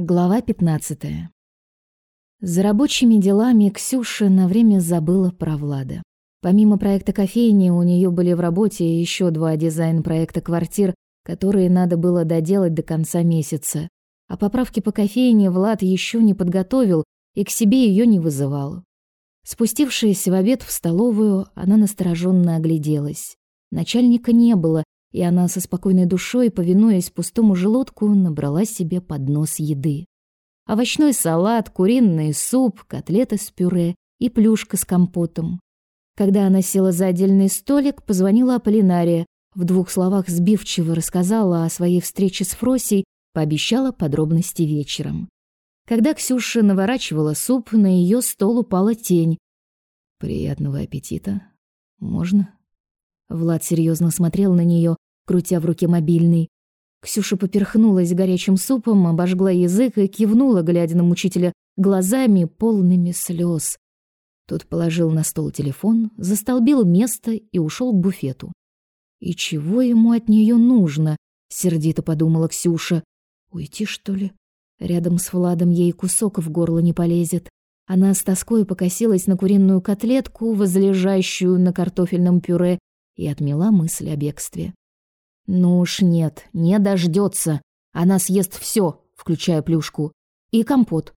Глава 15. За рабочими делами Ксюша на время забыла про Влада. Помимо проекта кофейни, у нее были в работе еще два дизайн-проекта квартир, которые надо было доделать до конца месяца. А поправки по кофейне Влад еще не подготовил и к себе ее не вызывал. Спустившись в обед в столовую, она настороженно огляделась. Начальника не было, и она со спокойной душой, повинуясь пустому желудку, набрала себе поднос еды. Овощной салат, куриный суп, котлеты с пюре и плюшка с компотом. Когда она села за отдельный столик, позвонила Аполлинария, в двух словах сбивчиво рассказала о своей встрече с Фросей, пообещала подробности вечером. Когда Ксюша наворачивала суп, на ее стол упала тень. «Приятного аппетита. Можно?» Влад серьезно смотрел на нее, крутя в руке мобильный. Ксюша поперхнулась горячим супом, обожгла язык и кивнула, глядя на мучителя глазами, полными слез. Тот положил на стол телефон, застолбил место и ушел к буфету. И чего ему от нее нужно? сердито подумала Ксюша. Уйти, что ли? Рядом с Владом ей кусок в горло не полезет. Она с тоской покосилась на куриную котлетку, возлежащую на картофельном пюре, и отмела мысль о бегстве. Ну уж нет, не дождется. Она съест все, включая плюшку и компот.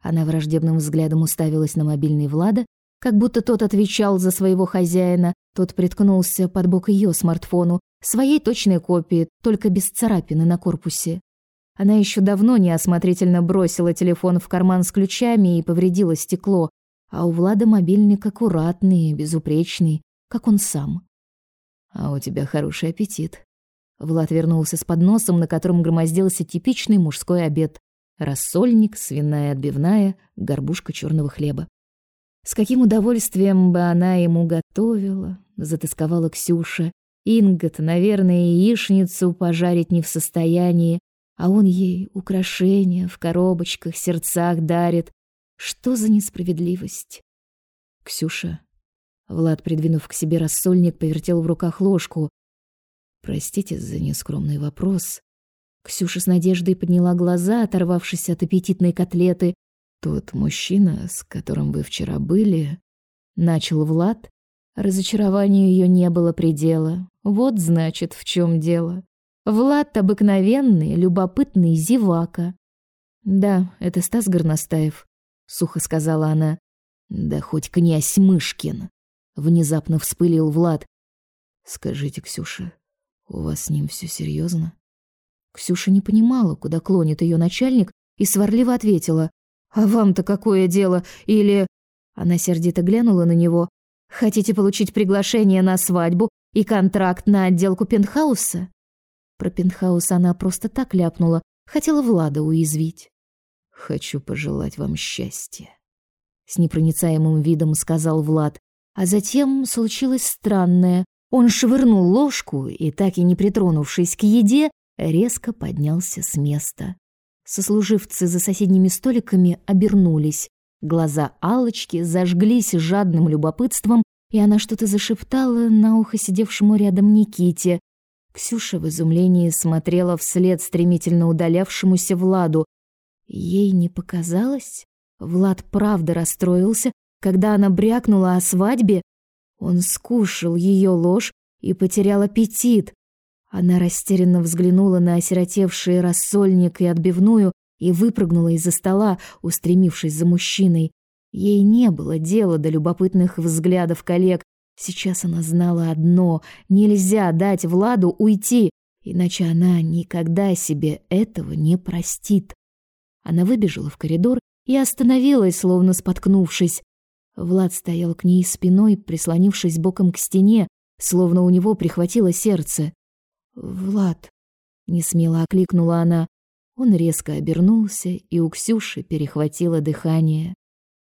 Она враждебным взглядом уставилась на мобильный Влада, как будто тот отвечал за своего хозяина. Тот приткнулся под бок ее смартфону, своей точной копии, только без царапины на корпусе. Она еще давно неосмотрительно бросила телефон в карман с ключами и повредила стекло, а у Влада мобильник аккуратный, безупречный, как он сам. А у тебя хороший аппетит. Влад вернулся с подносом, на котором громоздился типичный мужской обед: рассольник, свиная отбивная, горбушка черного хлеба. С каким удовольствием бы она ему готовила, затасковала Ксюша. Ингот, наверное, яичницу пожарить не в состоянии, а он ей украшения в коробочках, сердцах дарит. Что за несправедливость? Ксюша, Влад, придвинув к себе рассольник, повертел в руках ложку. Простите за нескромный вопрос. Ксюша с надеждой подняла глаза, оторвавшись от аппетитной котлеты. Тот мужчина, с которым вы вчера были, начал Влад. Разочарованию ее не было предела. Вот значит, в чем дело. Влад обыкновенный, любопытный зевака. Да, это Стас Горностаев, сухо сказала она. Да хоть князь Мышкин. Внезапно вспылил Влад. Скажите, Ксюша, у вас с ним все серьезно? Ксюша не понимала, куда клонит ее начальник, и сварливо ответила: "А вам-то какое дело?" Или она сердито глянула на него: "Хотите получить приглашение на свадьбу и контракт на отделку пентхауса?" Про пентхаус она просто так ляпнула, хотела Влада уязвить. "Хочу пожелать вам счастья", с непроницаемым видом сказал Влад. А затем случилось странное. Он швырнул ложку и, так и не притронувшись к еде, резко поднялся с места. Сослуживцы за соседними столиками обернулись. Глаза Алочки зажглись жадным любопытством, и она что-то зашептала на ухо сидевшему рядом Никите. Ксюша в изумлении смотрела вслед стремительно удалявшемуся Владу. Ей не показалось? Влад правда расстроился когда она брякнула о свадьбе, он скушал ее ложь и потерял аппетит. Она растерянно взглянула на осиротевший рассольник и отбивную и выпрыгнула из-за стола, устремившись за мужчиной. Ей не было дела до любопытных взглядов коллег. Сейчас она знала одно — нельзя дать Владу уйти, иначе она никогда себе этого не простит. Она выбежала в коридор и остановилась, словно споткнувшись. Влад стоял к ней спиной, прислонившись боком к стене, словно у него прихватило сердце. «Влад!» — несмело окликнула она. Он резко обернулся, и у Ксюши перехватило дыхание.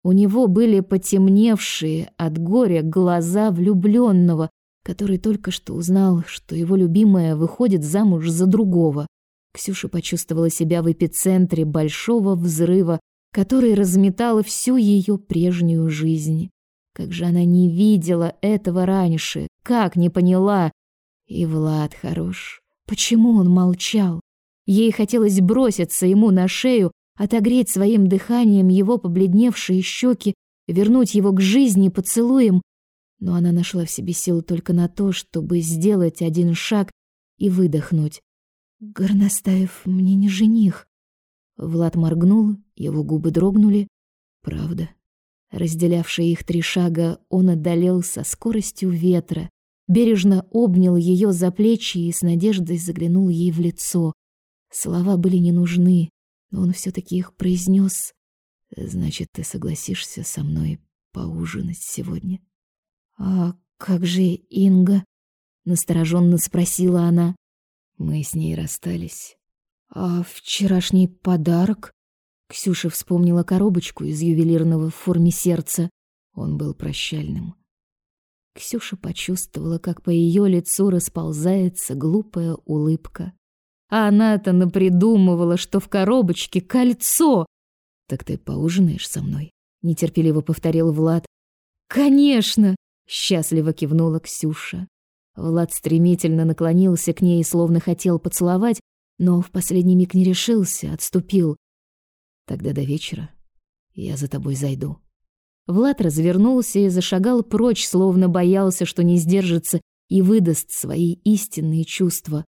У него были потемневшие от горя глаза влюбленного, который только что узнал, что его любимая выходит замуж за другого. Ксюша почувствовала себя в эпицентре большого взрыва который разметал всю ее прежнюю жизнь. Как же она не видела этого раньше, как не поняла. И Влад хорош. Почему он молчал? Ей хотелось броситься ему на шею, отогреть своим дыханием его побледневшие щеки, вернуть его к жизни поцелуем, но она нашла в себе силы только на то, чтобы сделать один шаг и выдохнуть. «Горностаев мне не жених». Влад моргнул, его губы дрогнули. «Правда». Разделявшие их три шага, он одолел со скоростью ветра, бережно обнял ее за плечи и с надеждой заглянул ей в лицо. Слова были не нужны, но он все таки их произнес. «Значит, ты согласишься со мной поужинать сегодня?» «А как же Инга?» — настороженно спросила она. Мы с ней расстались. «А вчерашний подарок?» Ксюша вспомнила коробочку из ювелирного в форме сердца. Он был прощальным. Ксюша почувствовала, как по ее лицу расползается глупая улыбка. А она-то напридумывала, что в коробочке кольцо. «Так ты поужинаешь со мной?» — нетерпеливо повторил Влад. «Конечно!» — счастливо кивнула Ксюша. Влад стремительно наклонился к ней, словно хотел поцеловать, но в последний миг не решился, отступил. Тогда до вечера я за тобой зайду. Влад развернулся и зашагал прочь, словно боялся, что не сдержится и выдаст свои истинные чувства.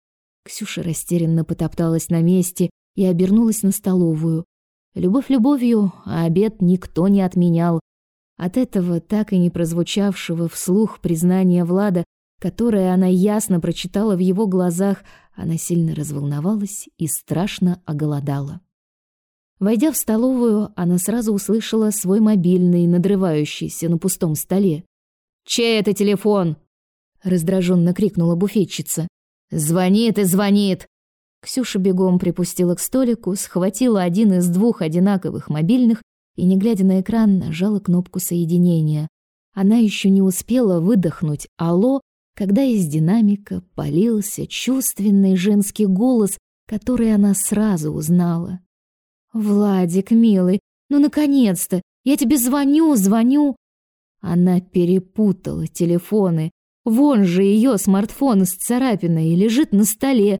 Ксюша растерянно потопталась на месте и обернулась на столовую. Любовь любовью, а обед никто не отменял. От этого так и не прозвучавшего вслух признания Влада, которое она ясно прочитала в его глазах, она сильно разволновалась и страшно оголодала. Войдя в столовую, она сразу услышала свой мобильный, надрывающийся на пустом столе. «Чей это телефон?» — раздраженно крикнула буфетчица. «Звонит и звонит!» Ксюша бегом припустила к столику, схватила один из двух одинаковых мобильных и, не глядя на экран, нажала кнопку соединения. Она еще не успела выдохнуть «Алло», когда из динамика полился чувственный женский голос, который она сразу узнала. «Владик, милый, ну наконец-то! Я тебе звоню, звоню!» Она перепутала телефоны. Вон же ее смартфон с царапиной лежит на столе.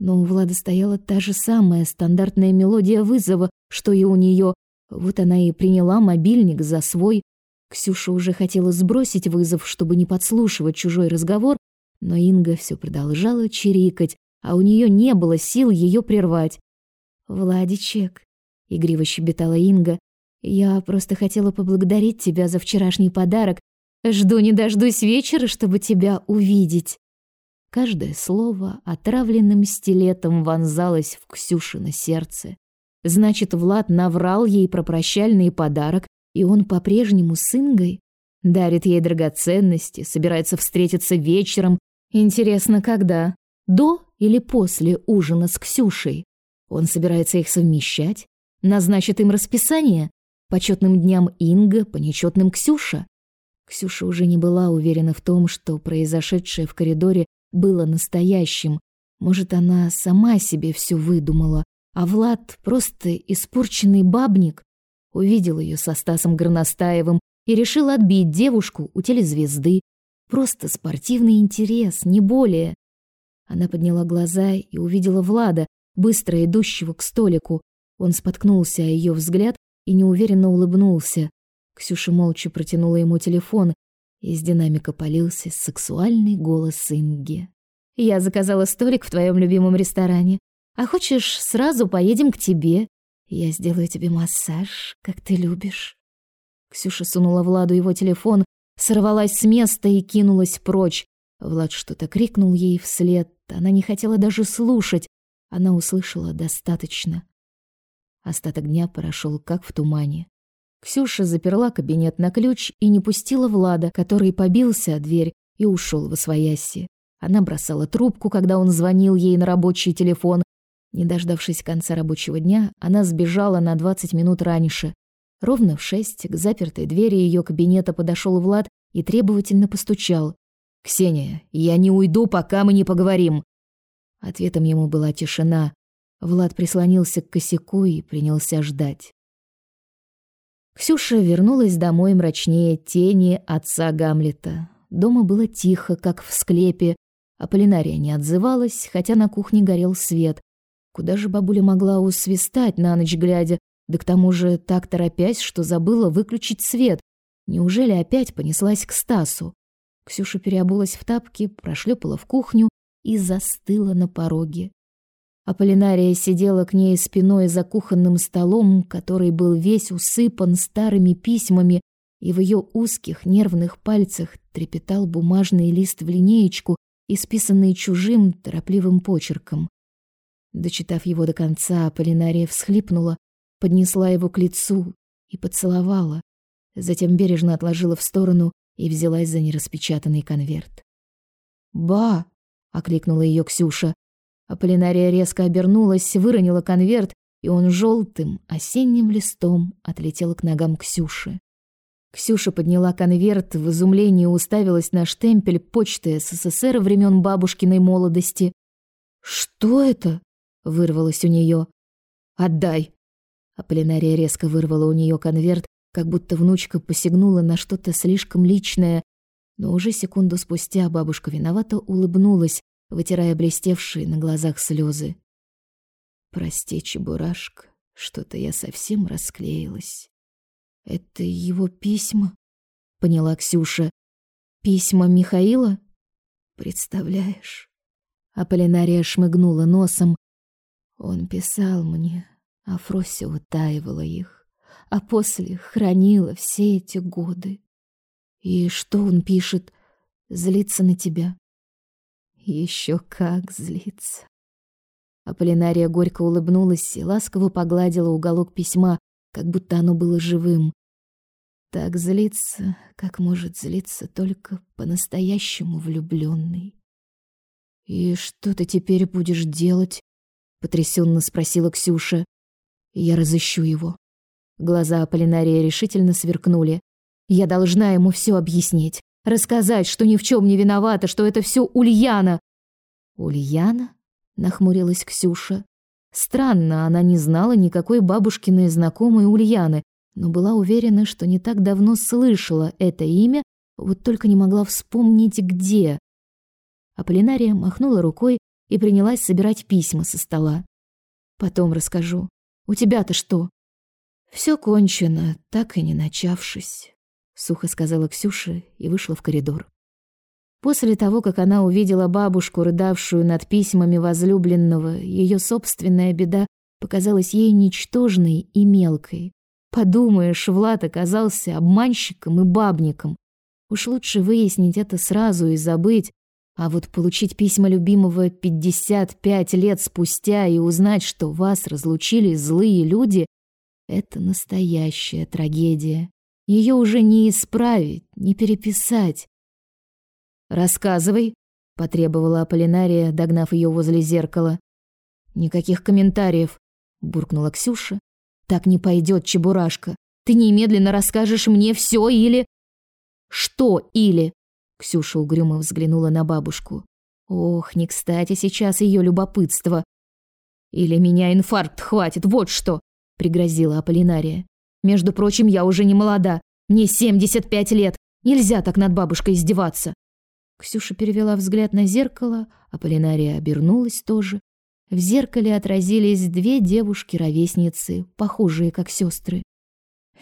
Но у Влада стояла та же самая стандартная мелодия вызова, что и у нее. Вот она и приняла мобильник за свой. Ксюша уже хотела сбросить вызов, чтобы не подслушивать чужой разговор, но Инга все продолжала чирикать, а у нее не было сил ее прервать. «Владичек», — игриво щебетала Инга, — «я просто хотела поблагодарить тебя за вчерашний подарок. Жду не дождусь вечера, чтобы тебя увидеть». Каждое слово отравленным стилетом вонзалось в Ксюшино сердце. Значит, Влад наврал ей про прощальный подарок, и он по-прежнему с Ингой дарит ей драгоценности, собирается встретиться вечером. Интересно, когда? До или после ужина с Ксюшей? Он собирается их совмещать? Назначит им расписание? По чётным дням Инга, по нечётным Ксюша? Ксюша уже не была уверена в том, что произошедшее в коридоре было настоящим. Может, она сама себе всё выдумала, а Влад просто испорченный бабник? Увидел ее со Стасом Горностаевым и решил отбить девушку у телезвезды. Просто спортивный интерес, не более. Она подняла глаза и увидела Влада, быстро идущего к столику. Он споткнулся о ее взгляд и неуверенно улыбнулся. Ксюша молча протянула ему телефон, из динамика полился сексуальный голос Инги. «Я заказала столик в твоем любимом ресторане. А хочешь, сразу поедем к тебе? Я сделаю тебе массаж, как ты любишь. Ксюша сунула Владу его телефон, сорвалась с места и кинулась прочь. Влад что-то крикнул ей вслед. Она не хотела даже слушать. Она услышала достаточно. Остаток дня прошел как в тумане. Ксюша заперла кабинет на ключ и не пустила Влада, который побился о дверь и ушел во свояси. Она бросала трубку, когда он звонил ей на рабочий телефон, не дождавшись конца рабочего дня, она сбежала на 20 минут раньше. Ровно в шесть к запертой двери ее кабинета подошел Влад и требовательно постучал. «Ксения, я не уйду, пока мы не поговорим!» Ответом ему была тишина. Влад прислонился к косяку и принялся ждать. Ксюша вернулась домой мрачнее тени отца Гамлета. Дома было тихо, как в склепе. Аполлинария не отзывалась, хотя на кухне горел свет. Куда же бабуля могла усвистать на ночь глядя, да к тому же так торопясь, что забыла выключить свет? Неужели опять понеслась к Стасу? Ксюша переобулась в тапки, прошлепала в кухню и застыла на пороге. Аполлинария сидела к ней спиной за кухонным столом, который был весь усыпан старыми письмами, и в ее узких нервных пальцах трепетал бумажный лист в линеечку, исписанный чужим торопливым почерком. Дочитав его до конца, Аполлинария всхлипнула, поднесла его к лицу и поцеловала, затем бережно отложила в сторону и взялась за нераспечатанный конверт. «Ба!» — окликнула ее Ксюша. Аполлинария резко обернулась, выронила конверт, и он желтым осенним листом отлетел к ногам Ксюши. Ксюша подняла конверт, в изумлении уставилась на штемпель почты СССР времен бабушкиной молодости. «Что это?» — вырвалось у нее. «Отдай!» Аполлинария резко вырвала у нее конверт, как будто внучка посягнула на что-то слишком личное, но уже секунду спустя бабушка виновато улыбнулась, вытирая блестевшие на глазах слезы. «Прости, Чебурашка, что-то я совсем расклеилась». «Это его письма?» — поняла Ксюша. «Письма Михаила?» «Представляешь?» Аполлинария шмыгнула носом. Он писал мне, а Фрося утаивала их, а после хранила все эти годы. И что он пишет? Злится на тебя? Еще как злится. Аполлинария горько улыбнулась и ласково погладила уголок письма, как будто оно было живым. Так злится, как может злиться только по-настоящему влюбленный. «И что ты теперь будешь делать?» — потрясенно спросила Ксюша. «Я разыщу его». Глаза Аполлинария решительно сверкнули. «Я должна ему все объяснить. Рассказать, что ни в чем не виновата, что это все Ульяна. Ульяна? Нахмурилась Ксюша. Странно, она не знала никакой бабушкиной знакомой Ульяны, но была уверена, что не так давно слышала это имя, вот только не могла вспомнить где. Аполлинария махнула рукой и принялась собирать письма со стола. Потом расскажу. У тебя-то что? Все кончено, так и не начавшись сухо сказала Ксюша и вышла в коридор. После того, как она увидела бабушку, рыдавшую над письмами возлюбленного, ее собственная беда показалась ей ничтожной и мелкой. Подумаешь, Влад оказался обманщиком и бабником. Уж лучше выяснить это сразу и забыть, а вот получить письма любимого 55 лет спустя и узнать, что вас разлучили злые люди это настоящая трагедия. Ее уже не исправить, не переписать. «Рассказывай», — потребовала Аполлинария, догнав ее возле зеркала. «Никаких комментариев», — буркнула Ксюша. «Так не пойдет, Чебурашка. Ты немедленно расскажешь мне все или...» «Что или?» — Ксюша угрюмо взглянула на бабушку. «Ох, не кстати сейчас ее любопытство. Или меня инфаркт хватит, вот что!» — пригрозила Аполлинария. Между прочим, я уже не молода. Мне 75 лет. Нельзя так над бабушкой издеваться. Ксюша перевела взгляд на зеркало, а Полинария обернулась тоже. В зеркале отразились две девушки-ровесницы, похожие как сестры.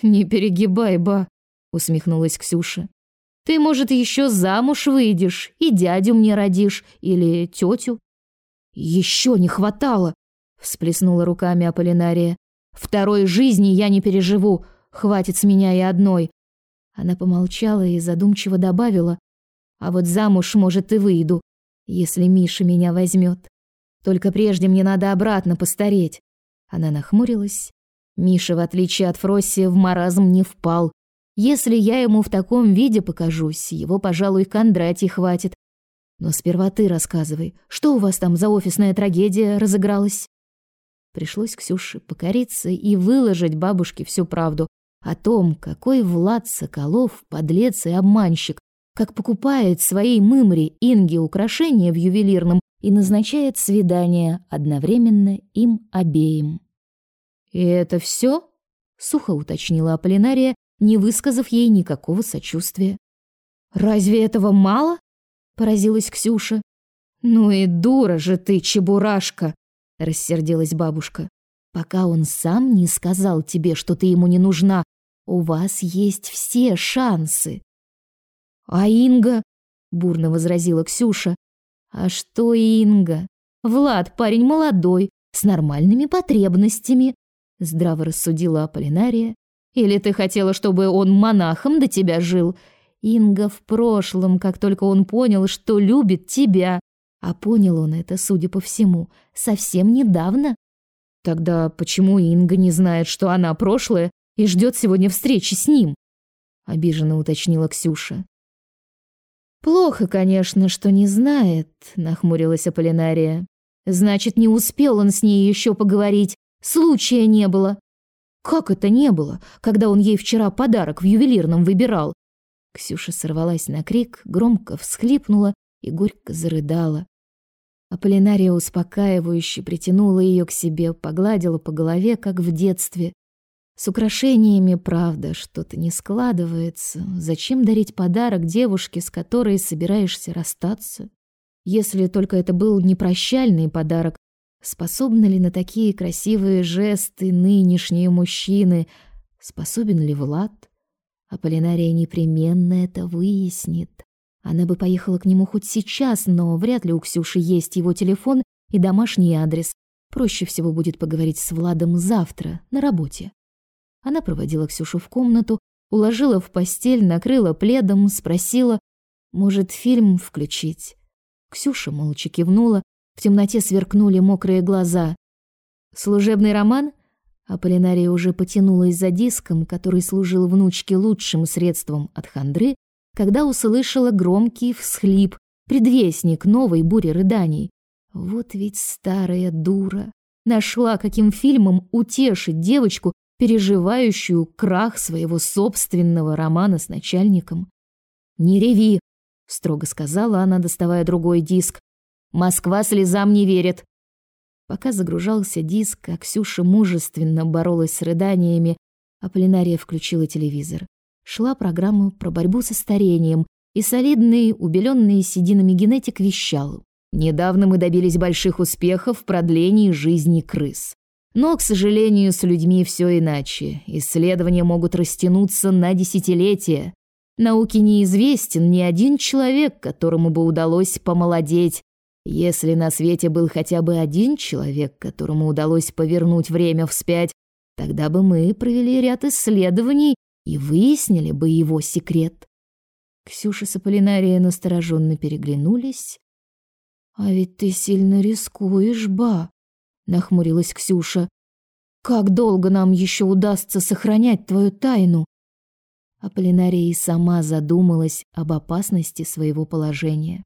«Не перегибай, ба!» — усмехнулась Ксюша. «Ты, может, еще замуж выйдешь и дядю мне родишь, или тетю?» «Еще не хватало!» — всплеснула руками Аполлинария. Второй жизни я не переживу, хватит с меня и одной. Она помолчала и задумчиво добавила: "А вот замуж, может, и выйду, если Миша меня возьмет. Только прежде мне надо обратно постареть". Она нахмурилась. Миша, в отличие от Фросси, в маразм не впал. Если я ему в таком виде покажусь, его, пожалуй, Кондратий хватит. Но сперва ты рассказывай, что у вас там за офисная трагедия разыгралась? Пришлось Ксюше покориться и выложить бабушке всю правду о том, какой Влад Соколов подлец и обманщик, как покупает своей мымре Инге украшения в ювелирном и назначает свидание одновременно им обеим. «И это все? сухо уточнила Аполлинария, не высказав ей никакого сочувствия. «Разве этого мало?» — поразилась Ксюша. «Ну и дура же ты, чебурашка!» Рассердилась бабушка. Пока он сам не сказал тебе, что ты ему не нужна, у вас есть все шансы. А Инга, бурно возразила Ксюша. А что Инга? Влад парень молодой, с нормальными потребностями, здраво рассудила Аполлинария. Или ты хотела, чтобы он монахом до тебя жил? Инга в прошлом, как только он понял, что любит тебя. А понял он это, судя по всему, совсем недавно. Тогда почему Инга не знает, что она прошлое и ждет сегодня встречи с ним? Обиженно уточнила Ксюша. Плохо, конечно, что не знает, нахмурилась Аполлинария. Значит, не успел он с ней еще поговорить, случая не было. Как это не было, когда он ей вчера подарок в ювелирном выбирал? Ксюша сорвалась на крик, громко всхлипнула и горько зарыдала. Аполлинария успокаивающе притянула ее к себе, погладила по голове, как в детстве. С украшениями, правда, что-то не складывается. Зачем дарить подарок девушке, с которой собираешься расстаться? Если только это был не прощальный подарок, способны ли на такие красивые жесты нынешние мужчины? Способен ли Влад? Аполлинария непременно это выяснит. Она бы поехала к нему хоть сейчас, но вряд ли у Ксюши есть его телефон и домашний адрес. Проще всего будет поговорить с Владом завтра на работе. Она проводила Ксюшу в комнату, уложила в постель, накрыла пледом, спросила, может, фильм включить. Ксюша молча кивнула, в темноте сверкнули мокрые глаза. «Служебный роман?» Аполлинария уже потянулась за диском, который служил внучке лучшим средством от хандры, когда услышала громкий всхлип, предвестник новой бури рыданий. Вот ведь старая дура. Нашла, каким фильмом утешить девочку, переживающую крах своего собственного романа с начальником. «Не реви», — строго сказала она, доставая другой диск. «Москва слезам не верит». Пока загружался диск, а Ксюша мужественно боролась с рыданиями, а Полинария включила телевизор. Шла программа про борьбу со старением, и солидный, убеленный сединами генетик вещал. «Недавно мы добились больших успехов в продлении жизни крыс. Но, к сожалению, с людьми все иначе. Исследования могут растянуться на десятилетия. Науке неизвестен ни один человек, которому бы удалось помолодеть. Если на свете был хотя бы один человек, которому удалось повернуть время вспять, тогда бы мы провели ряд исследований и выяснили бы его секрет. Ксюша с Аполлинарией настороженно переглянулись. «А ведь ты сильно рискуешь, ба!» нахмурилась Ксюша. Как долго нам еще удастся сохранять твою тайну? Аполлинария сама задумалась об опасности своего положения.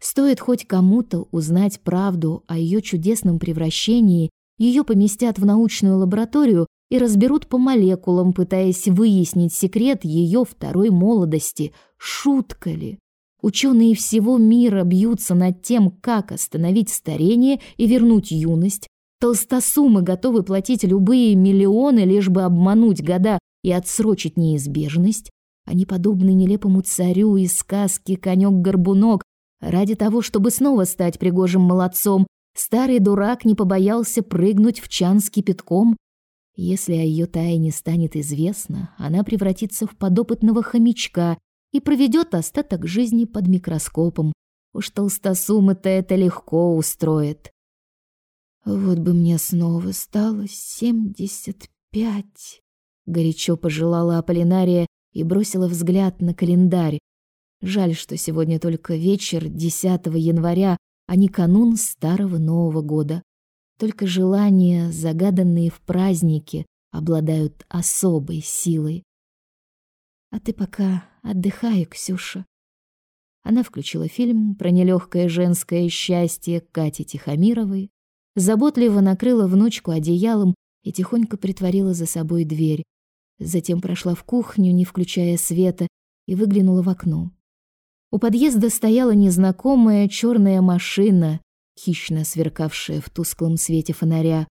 Стоит хоть кому-то узнать правду о ее чудесном превращении, ее поместят в научную лабораторию и разберут по молекулам, пытаясь выяснить секрет ее второй молодости. Шутка ли? Ученые всего мира бьются над тем, как остановить старение и вернуть юность. Толстосумы готовы платить любые миллионы, лишь бы обмануть года и отсрочить неизбежность. Они подобны нелепому царю из сказки «Конек-горбунок». Ради того, чтобы снова стать пригожим молодцом, старый дурак не побоялся прыгнуть в чан с кипятком. Если о ее тайне станет известно, она превратится в подопытного хомячка, и проведет остаток жизни под микроскопом. Уж толстосумы-то это легко устроит. Вот бы мне снова стало семьдесят пять. Горячо пожелала Аполлинария и бросила взгляд на календарь. Жаль, что сегодня только вечер 10 января, а не канун старого Нового года. Только желания, загаданные в празднике, обладают особой силой. А ты пока отдыхай, Ксюша. Она включила фильм про нелегкое женское счастье Кати Тихомировой, заботливо накрыла внучку одеялом и тихонько притворила за собой дверь. Затем прошла в кухню, не включая света, и выглянула в окно. У подъезда стояла незнакомая черная машина, хищно сверкавшая в тусклом свете фонаря.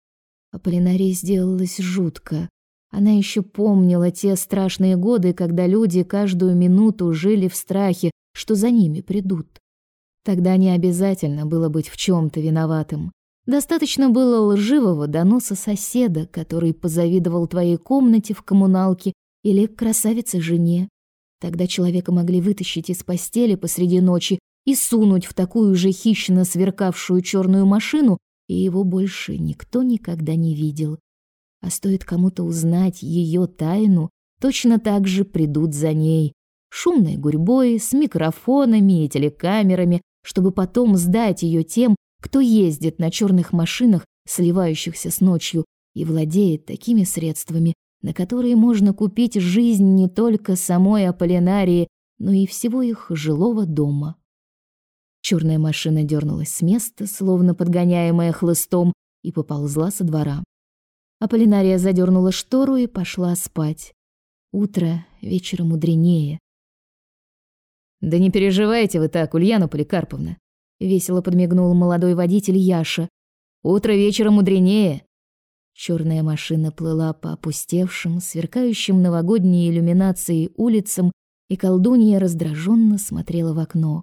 А Полинарии сделалось жутко. Она еще помнила те страшные годы, когда люди каждую минуту жили в страхе, что за ними придут. Тогда не обязательно было быть в чем то виноватым. Достаточно было лживого доноса соседа, который позавидовал твоей комнате в коммуналке или красавице жене. Тогда человека могли вытащить из постели посреди ночи и сунуть в такую же хищно сверкавшую черную машину, и его больше никто никогда не видел. А стоит кому-то узнать ее тайну, точно так же придут за ней, шумной гурьбой, с микрофонами и телекамерами, чтобы потом сдать ее тем, кто ездит на черных машинах, сливающихся с ночью, и владеет такими средствами, на которые можно купить жизнь не только самой Аполлинарии, но и всего их жилого дома. Черная машина дернулась с места, словно подгоняемая хлыстом, и поползла со двора. Аполлинария задернула штору и пошла спать. Утро вечера мудренее. «Да не переживайте вы так, Ульяна Поликарповна весело подмигнул молодой водитель Яша. Утро вечера мудренее. Черная машина плыла по опустевшим, сверкающим новогодней иллюминацией улицам, и колдунья раздраженно смотрела в окно.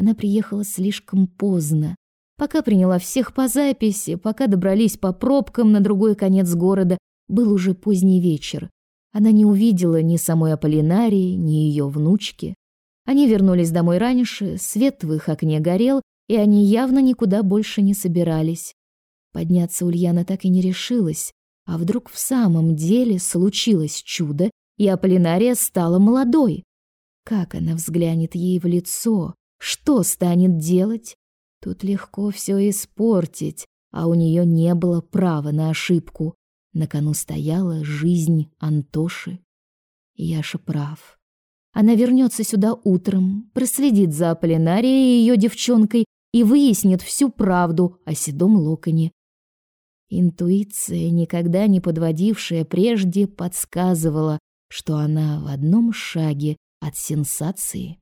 Она приехала слишком поздно. Пока приняла всех по записи, пока добрались по пробкам на другой конец города, был уже поздний вечер. Она не увидела ни самой Аполлинарии, ни ее внучки. Они вернулись домой раньше, свет в их окне горел, и они явно никуда больше не собирались. Подняться Ульяна так и не решилась, а вдруг в самом деле случилось чудо, и Аполлинария стала молодой. Как она взглянет ей в лицо? Что станет делать? Тут легко все испортить, а у нее не было права на ошибку. На кону стояла жизнь Антоши. Яша прав. Она вернется сюда утром, проследит за Аполлинарией и ее девчонкой и выяснит всю правду о седом локоне. Интуиция, никогда не подводившая прежде, подсказывала, что она в одном шаге от сенсации.